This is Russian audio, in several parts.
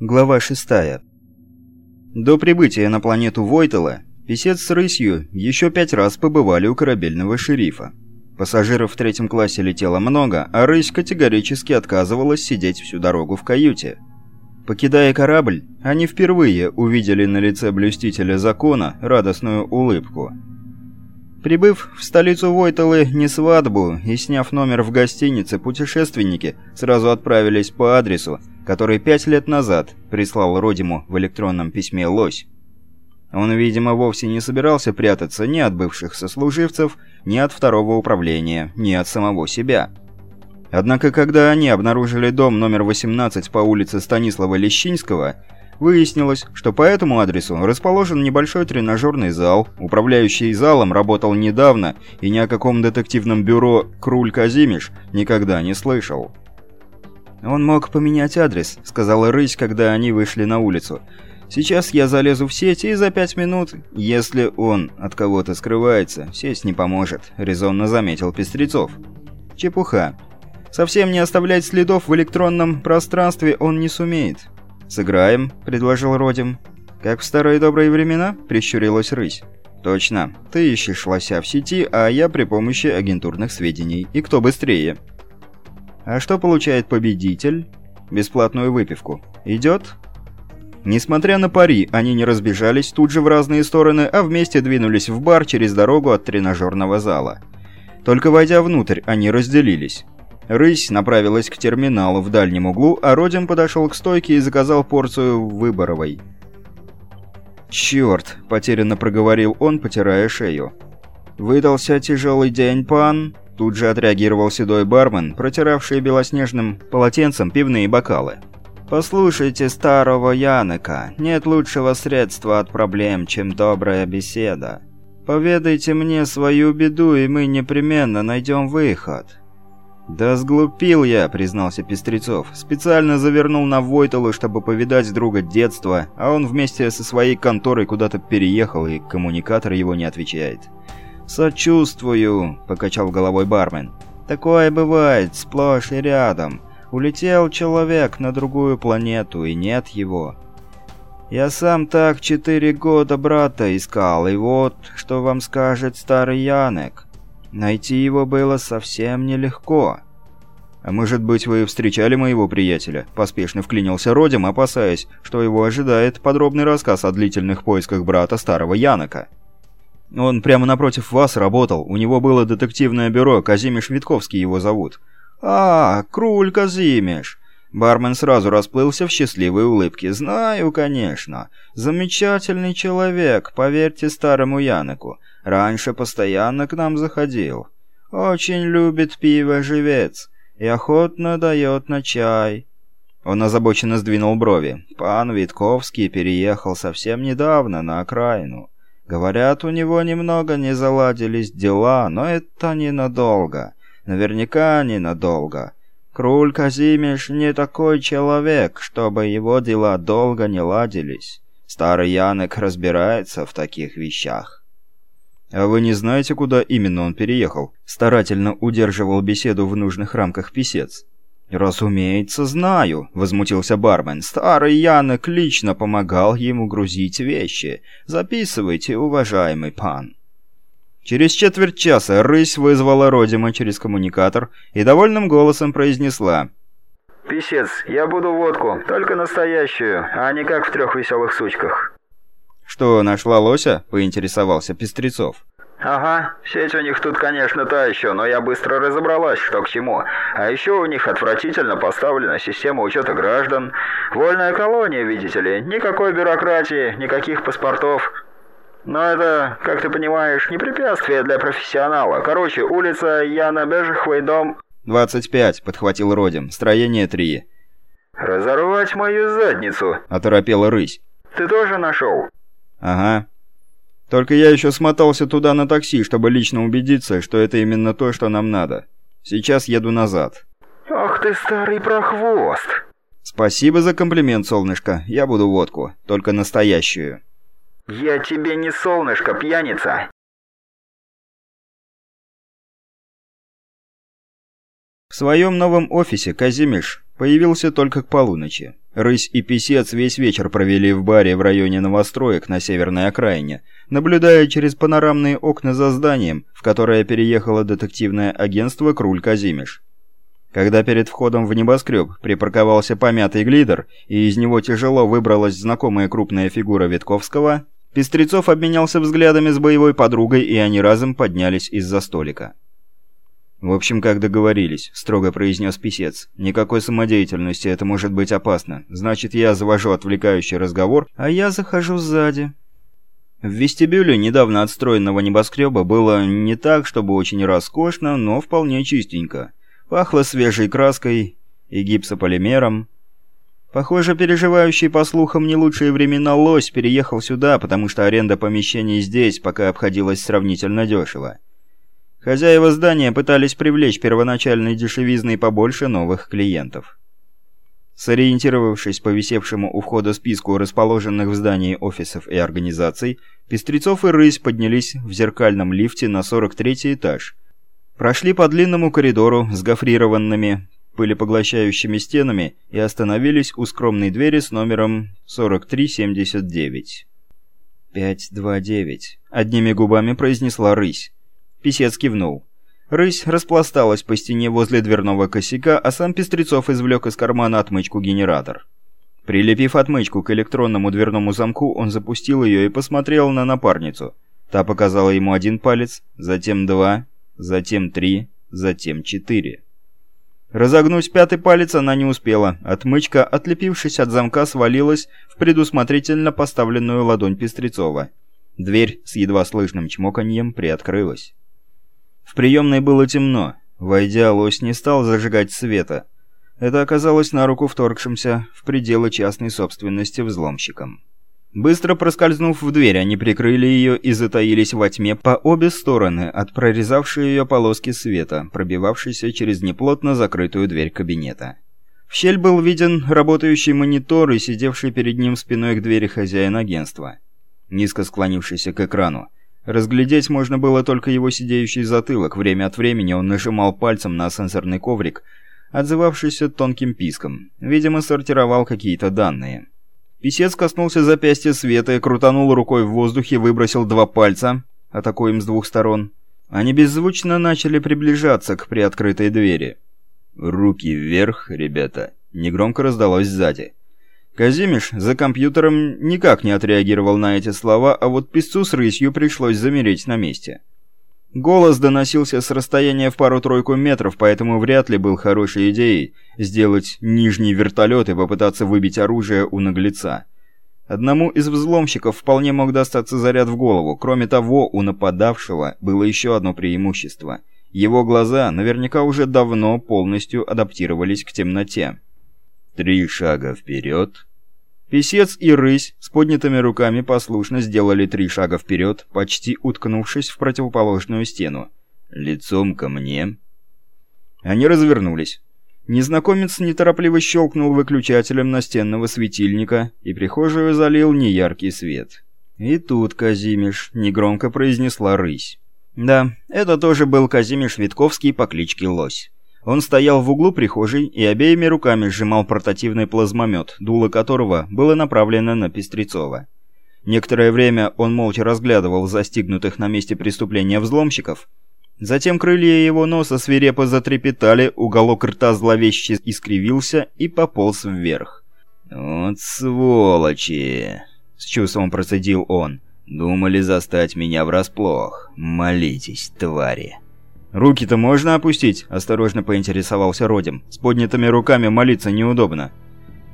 Глава 6. До прибытия на планету Войтела писец с рысью еще пять раз побывали у корабельного шерифа. Пассажиров в третьем классе летело много, а рысь категорически отказывалась сидеть всю дорогу в каюте. Покидая корабль, они впервые увидели на лице блюстителя закона радостную улыбку. Прибыв в столицу Войтелы не свадьбу и сняв номер в гостинице, путешественники сразу отправились по адресу, который пять лет назад прислал Родиму в электронном письме «Лось». Он, видимо, вовсе не собирался прятаться ни от бывших сослуживцев, ни от второго управления, ни от самого себя. Однако, когда они обнаружили дом номер 18 по улице Станислава Лещинского, выяснилось, что по этому адресу расположен небольшой тренажерный зал, управляющий залом работал недавно и ни о каком детективном бюро «Круль Казимиш» никогда не слышал. «Он мог поменять адрес», — сказала Рысь, когда они вышли на улицу. «Сейчас я залезу в сеть, и за пять минут, если он от кого-то скрывается, сеть не поможет», — резонно заметил Пестрецов. «Чепуха. Совсем не оставлять следов в электронном пространстве он не сумеет». «Сыграем», — предложил Родим. «Как в старые добрые времена?» — прищурилась Рысь. «Точно. Ты ищешь лося в сети, а я при помощи агентурных сведений. И кто быстрее?» А что получает победитель? Бесплатную выпивку. Идет? Несмотря на пари, они не разбежались тут же в разные стороны, а вместе двинулись в бар через дорогу от тренажерного зала. Только войдя внутрь, они разделились. Рысь направилась к терминалу в дальнем углу, а Родим подошел к стойке и заказал порцию выборовой. «Черт!» – потерянно проговорил он, потирая шею. «Выдался тяжелый день, пан?» Тут же отреагировал седой бармен, протиравший белоснежным полотенцем пивные бокалы. «Послушайте старого Янека, нет лучшего средства от проблем, чем добрая беседа. Поведайте мне свою беду, и мы непременно найдем выход». «Да сглупил я», — признался Пестрецов. «Специально завернул на Войталу, чтобы повидать друга детства, а он вместе со своей конторой куда-то переехал, и коммуникатор его не отвечает». «Сочувствую», — покачал головой бармен. «Такое бывает сплошь и рядом. Улетел человек на другую планету, и нет его. Я сам так четыре года брата искал, и вот, что вам скажет старый Янек. Найти его было совсем нелегко». «А может быть, вы встречали моего приятеля?» Поспешно вклинился Родим, опасаясь, что его ожидает подробный рассказ о длительных поисках брата старого Янока. Он прямо напротив вас работал. У него было детективное бюро, Казимиш Витковский его зовут. А, Круль Казимиш. Бармен сразу расплылся в счастливой улыбке. «Знаю, конечно. Замечательный человек, поверьте старому Янеку. Раньше постоянно к нам заходил. Очень любит пиво живец и охотно дает на чай». Он озабоченно сдвинул брови. «Пан Витковский переехал совсем недавно на окраину. Говорят, у него немного не заладились дела, но это ненадолго. Наверняка ненадолго. Круль Казимиш не такой человек, чтобы его дела долго не ладились. Старый Янек разбирается в таких вещах. «А вы не знаете, куда именно он переехал?» Старательно удерживал беседу в нужных рамках писец. «Разумеется, знаю», — возмутился бармен. «Старый Янек лично помогал ему грузить вещи. Записывайте, уважаемый пан». Через четверть часа рысь вызвала Родима через коммуникатор и довольным голосом произнесла. «Писец, я буду водку, только настоящую, а не как в трех веселых сучках». «Что, нашла лося?» — поинтересовался Пестрецов. «Ага, сеть у них тут, конечно, та еще, но я быстро разобралась, что к чему. А еще у них отвратительно поставлена система учета граждан. Вольная колония, видите ли, никакой бюрократии, никаких паспортов. Но это, как ты понимаешь, не препятствие для профессионала. Короче, улица Яна Бежихвой, дом...» «25», — подхватил Родим, строение 3. «Разорвать мою задницу!» — оторопела рысь. «Ты тоже нашел?» «Ага», только я еще смотался туда на такси, чтобы лично убедиться, что это именно то, что нам надо. Сейчас еду назад. Ах ты старый прохвост. Спасибо за комплимент, солнышко. Я буду водку, только настоящую. Я тебе не солнышко, пьяница. В своем новом офисе Казимиш появился только к полуночи. Рысь и Песец весь вечер провели в баре в районе новостроек на северной окраине, наблюдая через панорамные окна за зданием, в которое переехало детективное агентство «Круль Казимиш». Когда перед входом в небоскреб припарковался помятый глидер, и из него тяжело выбралась знакомая крупная фигура Витковского, Пестрецов обменялся взглядами с боевой подругой, и они разом поднялись из-за столика. «В общем, как договорились», — строго произнес писец. «Никакой самодеятельности, это может быть опасно. Значит, я завожу отвлекающий разговор, а я захожу сзади». В вестибюле недавно отстроенного небоскреба было не так, чтобы очень роскошно, но вполне чистенько. Пахло свежей краской и гипсополимером. Похоже, переживающий по слухам не лучшие времена лось переехал сюда, потому что аренда помещений здесь пока обходилась сравнительно дешево. Хозяева здания пытались привлечь первоначальной дешевизной побольше новых клиентов. Сориентировавшись по висевшему у входа списку расположенных в здании офисов и организаций, Пестрецов и Рысь поднялись в зеркальном лифте на 43 этаж. Прошли по длинному коридору с гофрированными, пылепоглощающими стенами и остановились у скромной двери с номером 4379. «529», — одними губами произнесла Рысь. Песец кивнул. Рысь распласталась по стене возле дверного косяка, а сам Пестрецов извлек из кармана отмычку-генератор. Прилепив отмычку к электронному дверному замку, он запустил ее и посмотрел на напарницу. Та показала ему один палец, затем два, затем три, затем четыре. Разогнуть пятый палец она не успела. Отмычка, отлепившись от замка, свалилась в предусмотрительно поставленную ладонь Пестрецова. Дверь с едва слышным чмоканьем приоткрылась. В приемной было темно. Войдя, лось не стал зажигать света. Это оказалось на руку вторгшимся в пределы частной собственности взломщикам. Быстро проскользнув в дверь, они прикрыли ее и затаились во тьме по обе стороны от прорезавшей ее полоски света, пробивавшейся через неплотно закрытую дверь кабинета. В щель был виден работающий монитор и сидевший перед ним спиной к двери хозяин агентства, низко склонившийся к экрану. Разглядеть можно было только его сидеющий затылок. Время от времени он нажимал пальцем на сенсорный коврик, отзывавшийся тонким писком. Видимо, сортировал какие-то данные. Писец коснулся запястья Света и крутанул рукой в воздухе, выбросил два пальца, атакуя им с двух сторон. Они беззвучно начали приближаться к приоткрытой двери. «Руки вверх, ребята!» — негромко раздалось сзади. Казимиш за компьютером никак не отреагировал на эти слова, а вот песцу с рысью пришлось замереть на месте. Голос доносился с расстояния в пару-тройку метров, поэтому вряд ли был хорошей идеей сделать нижний вертолет и попытаться выбить оружие у наглеца. Одному из взломщиков вполне мог достаться заряд в голову. Кроме того, у нападавшего было еще одно преимущество. Его глаза наверняка уже давно полностью адаптировались к темноте. Три шага вперед, Песец и рысь с поднятыми руками послушно сделали три шага вперед, почти уткнувшись в противоположную стену. «Лицом ко мне». Они развернулись. Незнакомец неторопливо щелкнул выключателем настенного светильника, и прихожую залил неяркий свет. «И тут Казимиш», — негромко произнесла рысь. Да, это тоже был Казимиш Витковский по кличке Лось. Он стоял в углу прихожей и обеими руками сжимал портативный плазмомет, дуло которого было направлено на Пестрецова. Некоторое время он молча разглядывал застигнутых на месте преступления взломщиков. Затем крылья его носа свирепо затрепетали, уголок рта зловеще искривился и пополз вверх. «Вот сволочи!» — с чувством процедил он. «Думали застать меня врасплох. Молитесь, твари!» «Руки-то можно опустить?» – осторожно поинтересовался Родим. «С поднятыми руками молиться неудобно».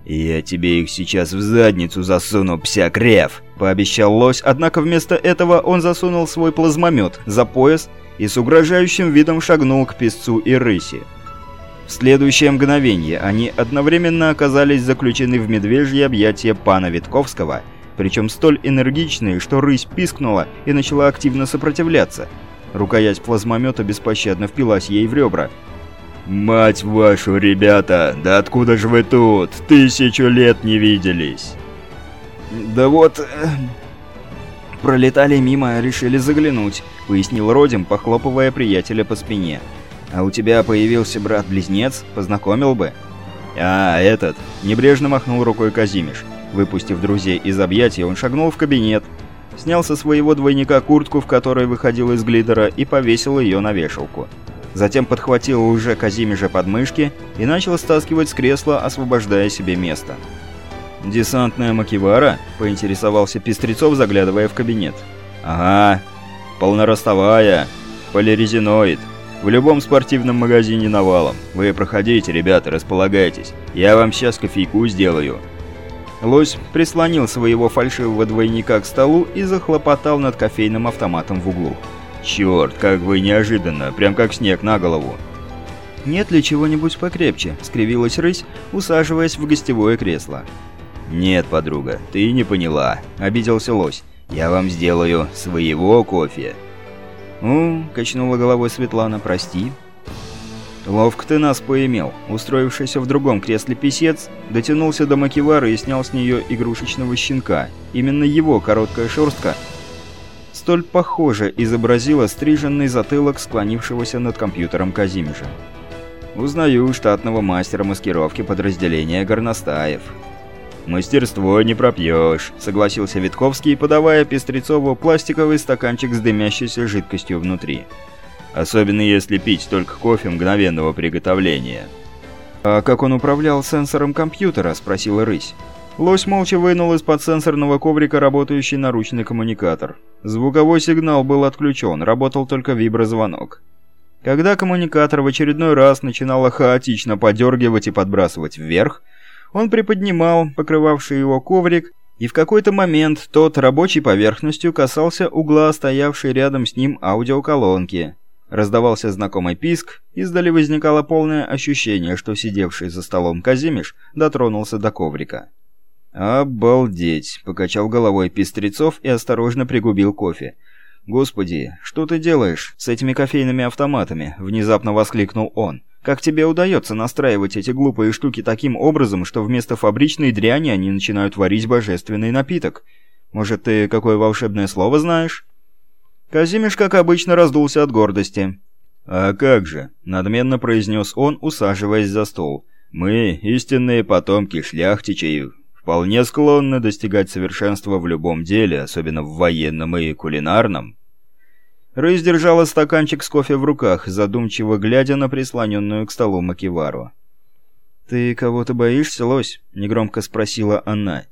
«Я тебе их сейчас в задницу засуну, псякрев!» – пообещал лось, однако вместо этого он засунул свой плазмомет за пояс и с угрожающим видом шагнул к песцу и рыси. В следующее мгновение они одновременно оказались заключены в медвежье объятия пана Витковского, причем столь энергичные, что рысь пискнула и начала активно сопротивляться – Рукоять плазмомета беспощадно впилась ей в ребра. «Мать вашу, ребята! Да откуда же вы тут? Тысячу лет не виделись!» «Да вот...» э, «Пролетали мимо, решили заглянуть», — пояснил Родим, похлопывая приятеля по спине. «А у тебя появился брат-близнец? Познакомил бы?» «А, этот!» – небрежно махнул рукой Казимиш. Выпустив друзей из объятий, он шагнул в кабинет, снял со своего двойника куртку, в которой выходил из глидера, и повесил ее на вешалку. Затем подхватил уже Казимежа подмышки и начал стаскивать с кресла, освобождая себе место. «Десантная макивара?» – поинтересовался Пестрецов, заглядывая в кабинет. «Ага, полноростовая, полирезиноид. В любом спортивном магазине навалом. Вы проходите, ребята, располагайтесь. Я вам сейчас кофейку сделаю». Лось прислонил своего фальшивого двойника к столу и захлопотал над кофейным автоматом в углу. «Черт, как вы неожиданно, прям как снег на голову!» «Нет ли чего-нибудь покрепче?» – скривилась рысь, усаживаясь в гостевое кресло. «Нет, подруга, ты не поняла», – обиделся лось. «Я вам сделаю своего кофе». «Ну», – качнула головой Светлана, – «прости». «Ловко ты нас поимел». Устроившийся в другом кресле писец дотянулся до макивары и снял с нее игрушечного щенка. Именно его короткая шерстка столь похоже изобразила стриженный затылок склонившегося над компьютером Казимежа. «Узнаю штатного мастера маскировки подразделения Горностаев». «Мастерство не пропьешь», — согласился Витковский, подавая Пестрецову пластиковый стаканчик с дымящейся жидкостью внутри. «Особенно если пить только кофе мгновенного приготовления». «А как он управлял сенсором компьютера?» — спросила рысь. Лось молча вынул из-под сенсорного коврика работающий наручный коммуникатор. Звуковой сигнал был отключен, работал только виброзвонок. Когда коммуникатор в очередной раз начинало хаотично подергивать и подбрасывать вверх, он приподнимал покрывавший его коврик, и в какой-то момент тот рабочей поверхностью касался угла стоявшей рядом с ним аудиоколонки. Раздавался знакомый писк, издали возникало полное ощущение, что сидевший за столом Казимиш дотронулся до коврика. «Обалдеть!» — покачал головой Пестрецов и осторожно пригубил кофе. «Господи, что ты делаешь с этими кофейными автоматами?» — внезапно воскликнул он. Как тебе удается настраивать эти глупые штуки таким образом, что вместо фабричной дряни они начинают варить божественный напиток? Может, ты какое волшебное слово знаешь?» Казимиш, как обычно, раздулся от гордости. «А как же?» — надменно произнес он, усаживаясь за стол. «Мы, истинные потомки шляхтичей, вполне склонны достигать совершенства в любом деле, особенно в военном и кулинарном». Рысь держала стаканчик с кофе в руках, задумчиво глядя на прислоненную к столу макивару. «Ты кого-то боишься, лось?» — негромко спросила она.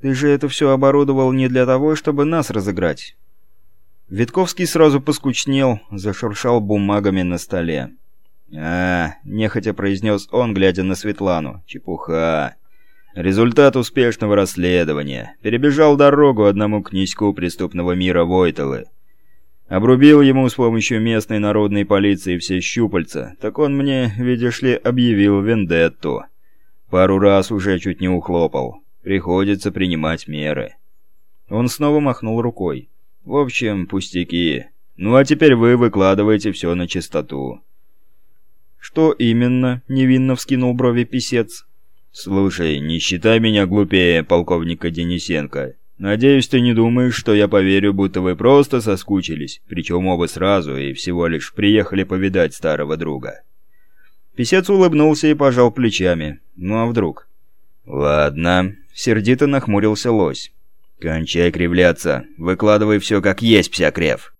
«Ты же это все оборудовал не для того, чтобы нас разыграть». Витковский сразу поскучнел, зашуршал бумагами на столе. «А, — нехотя произнес он, глядя на Светлану, — чепуха. Результат успешного расследования. Перебежал дорогу одному князьку преступного мира Войтелы. Обрубил ему с помощью местной народной полиции все щупальца, так он мне, видишь ли, объявил вендетту. Пару раз уже чуть не ухлопал. Приходится принимать меры. Он снова махнул рукой. В общем, пустяки. Ну а теперь вы выкладываете все на чистоту. Что именно? Невинно вскинул брови писец. Слушай, не считай меня глупее полковника Денисенко. Надеюсь, ты не думаешь, что я поверю, будто вы просто соскучились, причем оба сразу и всего лишь приехали повидать старого друга». Песец улыбнулся и пожал плечами. «Ну а вдруг?» «Ладно», — сердито нахмурился лось. «Кончай кривляться. Выкладывай все как есть, псякрев».